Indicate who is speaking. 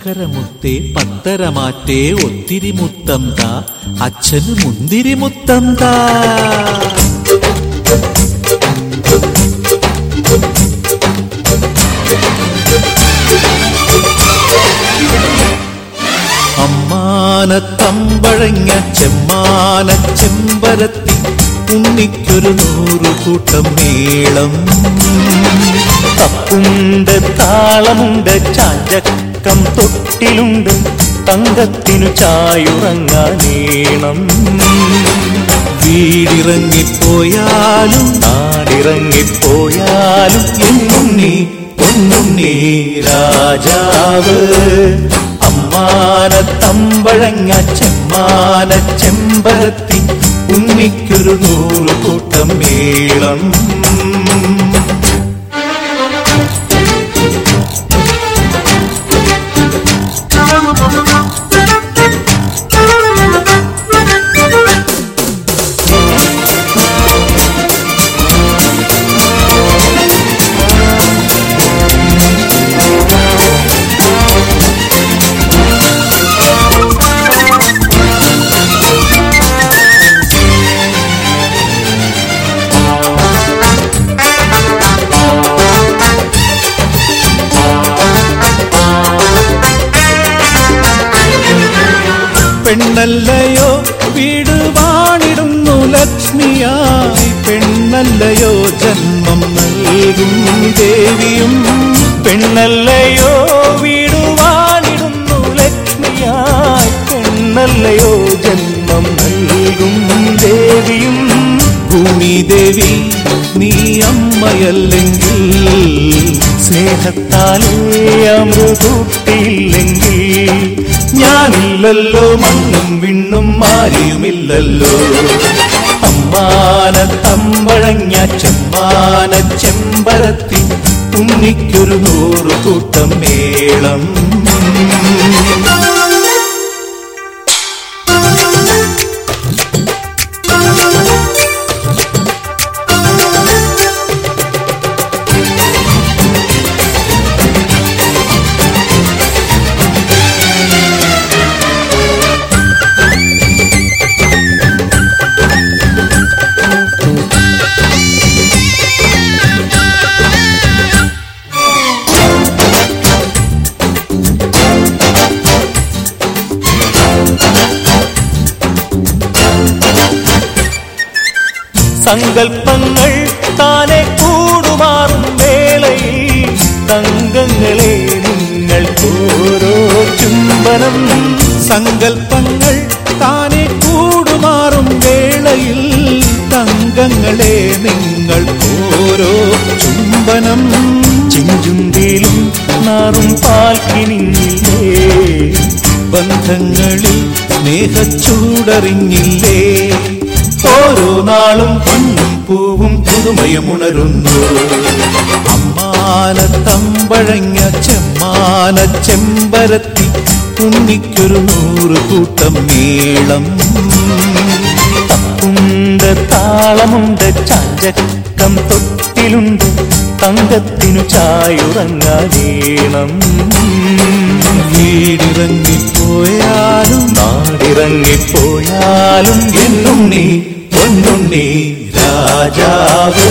Speaker 1: ചക്കരമുത്തേ പത്തരമാറ്റേ ഒത്തിരി മുത്തം താ അച്ഛന് മുന്തിരി മുത്തം താ അമ്മാനത്തമ്പഴങ്ങ ചെമ്മാന ചെമ്പരത്തി ഉണ്ണിക്കൊരു നൂറു കൂട്ടം മേളം.
Speaker 2: തപ്പുണ്ട് താളമുണ്ട് ചാഞ്ചക്കം തൊട്ടിലുണ്ട് തങ്കത്തിനു ചായുറങ്ങാനീണം.
Speaker 1: വീടിറങ്ങിപ്പോയാലും
Speaker 2: നാടിറങ്ങിപ്പോയാലും എന്നുണ്ണി നീ രാജാവ്.
Speaker 1: അമ്മാന തമ്പഴങ്ങ ചെമ്മാന ചെമ്പരത്തി ഉണ്ണിക്കൊരു നൂറുകൂട്ടം മേളം. പെണ്ണല്ലയോ വീട് വാണിടുന്നു ലക്ഷ്മിയായി. പെണ്ണല്ലയോ? ജന്മം നൽകും ദേവിയും.
Speaker 2: പെണ്ണല്ലയോ? വീടുവാണിടുന്നു ലക്ഷ്മിയായി. പെണ്ണല്ലയോ? ജന്മം നൽകും ദേവിയും.
Speaker 1: ഭൂമി ദേവി നീ അമ്മയല്ലെങ്കിൽ
Speaker 2: സ്നേഹത്താലേ അമൃതൂട്ടിയില്ലെങ്കിൽ
Speaker 1: ഞാനില്ലല്ലോ മണ്ണും വിണ്ണും മാരിയുമില്ലല്ലോ അമ്മാന തമ്പഴങ്ങ ചെമ്മാന ചെമ്പരത്തി ഉണ്ണിക്കൊരു നൂറ് കൂട്ടം മേളം.
Speaker 2: സങ്കൽപ്പങ്ങൾ താനെ കൂടുമാറും വേളയിൽ തങ്കങ്ങളെ നിങ്ങൾ ഓരോ ചുംബനം.
Speaker 1: സങ്കൽപ്പങ്ങൾ താനെ കൂടുമാറും വേളയിൽ തങ്കങ്ങളെ നിങ്ങൾ ഓരോ ചുംബനം.
Speaker 2: ചിഞ്ചുങ്കിലും നാറും പാൽക്കിനിങ്ങില്ലേ
Speaker 1: ബന്ധങ്ങളിൽ സ്നേഹച്ചൂടറിഞ്ഞില്ലേ? ഓരോ നാളും പൂവും പുതുമയമുണരുന്നു. അമ്മാനത്തമ്പഴങ്ങ അമ്മാന തമ്പഴങ്ങ ചെമ്മാന ചെമ്പരത്തി കുന്നിക്കൊരു നൂറ് കൂട്ടം മേളം
Speaker 2: ഉണ്ട് താളമുണ്ട് ചാഞ്ചക്കം തൊട്ടിലുണ്ട് തങ്കത്തിനു ചായുറങ്ങാനീണം.
Speaker 1: വീടിറങ്ങിപ്പോയാലും
Speaker 2: നാടിറങ്ങിപ്പോയാലും
Speaker 1: എന്നുണ്ണി പൊന്നുണ്ണി രാജാവ്